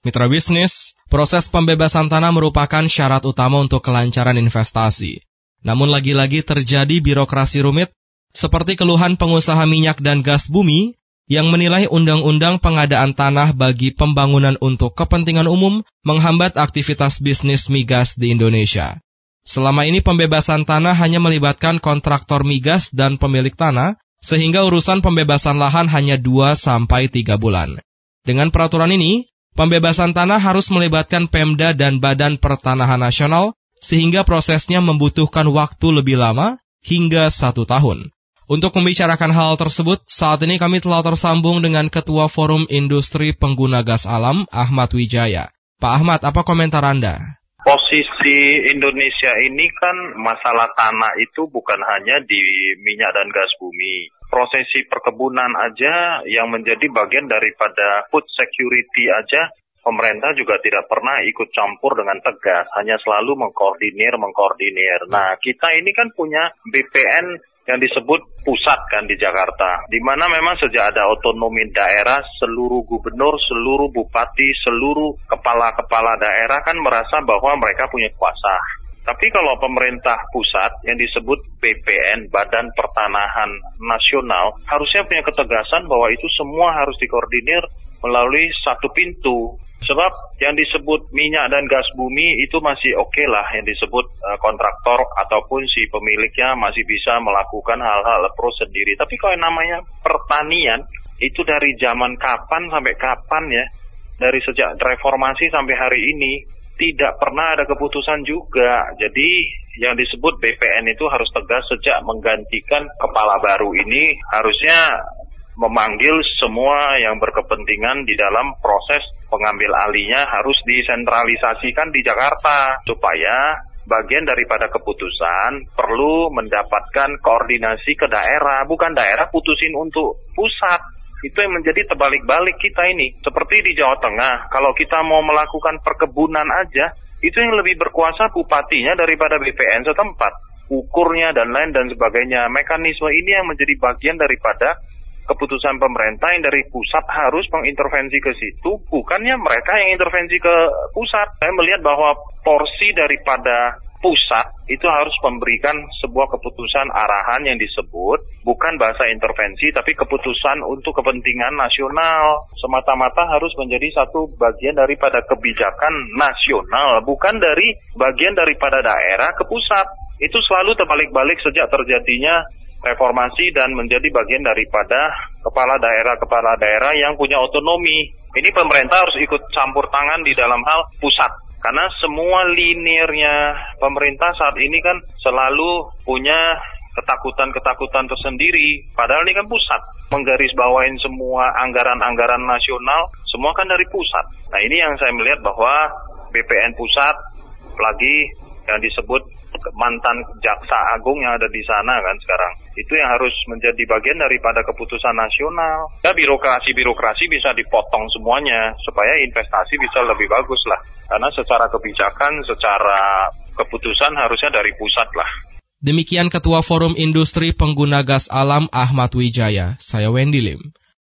Mitra bisnis, proses pembebasan tanah merupakan syarat utama untuk kelancaran investasi. Namun lagi-lagi terjadi birokrasi rumit seperti keluhan pengusaha minyak dan gas bumi yang menilai undang-undang pengadaan tanah bagi pembangunan untuk kepentingan umum menghambat aktivitas bisnis migas di Indonesia. Selama ini pembebasan tanah hanya melibatkan kontraktor migas dan pemilik tanah, sehingga urusan pembebasan lahan hanya 2 sampai 3 bulan. Dengan peraturan ini, pembebasan tanah harus melibatkan Pemda dan Badan Pertanahan Nasional, sehingga prosesnya membutuhkan waktu lebih lama hingga satu tahun. Untuk membicarakan hal tersebut, saat ini kami telah tersambung dengan Ketua Forum Industri Pengguna Gas Alam, Ahmad Wijaya. Pak Ahmad, apa komentar Anda? Posisi Indonesia ini kan masalah tanah itu bukan hanya di minyak dan gas bumi. Prosesi perkebunan aja yang menjadi bagian daripada food security aja pemerintah juga tidak pernah ikut campur dengan tegas, hanya selalu mengkoordinir, mengkoordinir. Nah, kita ini kan punya BPN yang disebut pusat kan di Jakarta, di mana memang sejak ada otonomi daerah, seluruh gubernur, seluruh bupati, seluruh kepala-kepala daerah kan merasa bahwa mereka punya kuasa. Tapi kalau pemerintah pusat yang disebut BPN, Badan Pertanahan Nasional, harusnya punya ketegasan bahwa itu semua harus dikoordinir melalui satu pintu. Sebab yang disebut minyak dan gas bumi itu masih oke okay lah yang disebut uh, kontraktor ataupun si pemiliknya masih bisa melakukan hal-hal pro sendiri. Tapi kalau yang namanya pertanian itu dari zaman kapan sampai kapan ya? Dari sejak reformasi sampai hari ini tidak pernah ada keputusan juga. Jadi yang disebut BPN itu harus tegas sejak menggantikan kepala baru ini harusnya memanggil semua yang berkepentingan di dalam proses pengambil alihnya harus disentralisasikan di Jakarta supaya bagian daripada keputusan perlu mendapatkan koordinasi ke daerah, bukan daerah putusin untuk pusat. Itu yang menjadi terbalik-balik kita ini. Seperti di Jawa Tengah, kalau kita mau melakukan perkebunan aja, itu yang lebih berkuasa bupatinya daripada BPN setempat. Ukurnya dan lain dan sebagainya. Mekanisme ini yang menjadi bagian daripada keputusan pemerintah yang dari pusat harus mengintervensi ke situ, bukannya mereka yang intervensi ke pusat. Saya melihat bahwa porsi daripada pusat itu harus memberikan sebuah keputusan arahan yang disebut bukan bahasa intervensi tapi keputusan untuk kepentingan nasional semata-mata harus menjadi satu bagian daripada kebijakan nasional bukan dari bagian daripada daerah ke pusat itu selalu terbalik-balik sejak terjadinya reformasi dan menjadi bagian daripada kepala daerah-kepala daerah yang punya otonomi. Ini pemerintah harus ikut campur tangan di dalam hal pusat. Karena semua linirnya pemerintah saat ini kan selalu punya ketakutan-ketakutan tersendiri. Padahal ini kan pusat. Menggarisbawain semua anggaran-anggaran nasional, semua kan dari pusat. Nah ini yang saya melihat bahwa BPN pusat, lagi yang disebut mantan jaksa agung yang ada di sana kan sekarang. Itu yang harus menjadi bagian daripada keputusan nasional. Ya birokrasi-birokrasi bisa dipotong semuanya supaya investasi bisa lebih bagus lah. Karena secara kebijakan, secara keputusan harusnya dari pusat lah. Demikian Ketua Forum Industri Pengguna Gas Alam Ahmad Wijaya. Saya Wendy Lim.